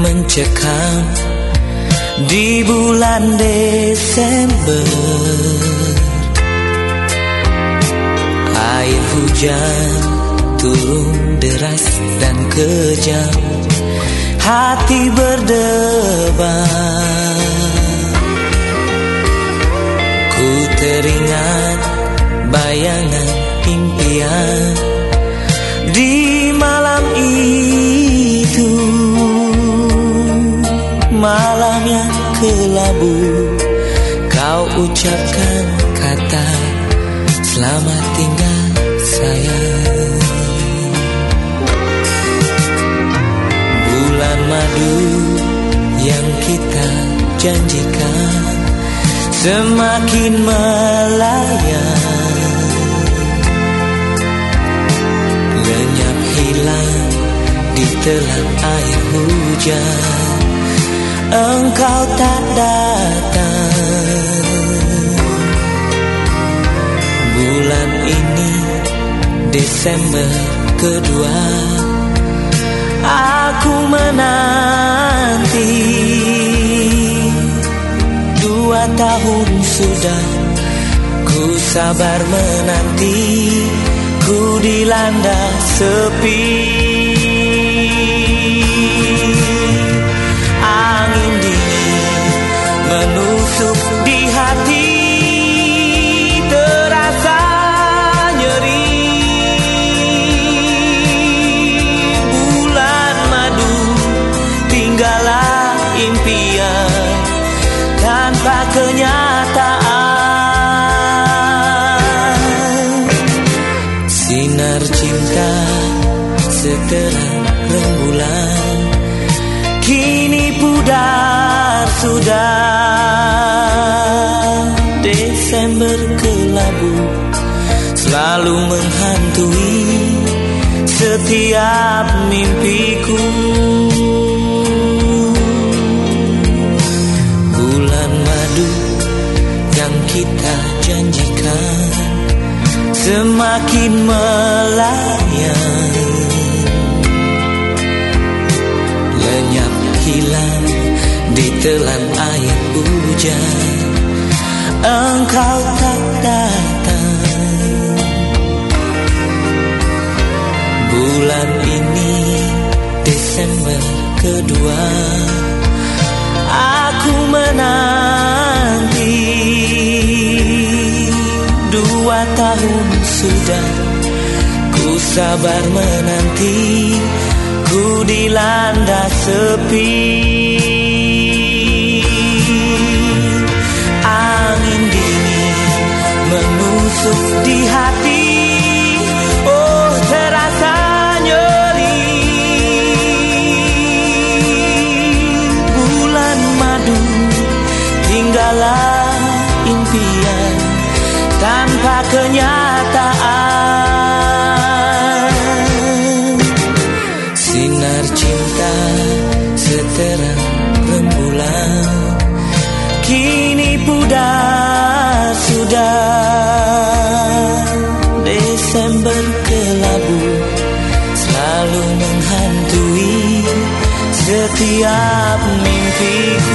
mencekam di bulan Desember. Air hujan turun deras dan kejam Hati berdebar. Ku teringat bayangan impian kelabu Kau ucapkan kata Selamat tinggal sayang. Bulan madu yang kita janjikan Semakin melayang. Lenyap hilang di telan air hujan Engkau tak datang. Bulan ini Desember kedua Aku menanti. Dua tahun sudah Ku sabar menanti. Ku dilanda sepi Tanpa kenyataan. Sinar cinta seterang rembulan Kini pudar sudah. Desember kelabu Selalu menghantui Setiap mimpiku Semakin melayang. Lenyap hilang di telan air hujan. Engkau tak datang. Bulan ini Desember kedua Aku menanti tahun sudah Ku sabar menanti Ku dilanda sepi. Angin dingin menusuk di hati kenyataan. Sinar cinta seterang rembulan Kini pudar sudah. Desember kelabu Selalu menghantui Setiap mimpiku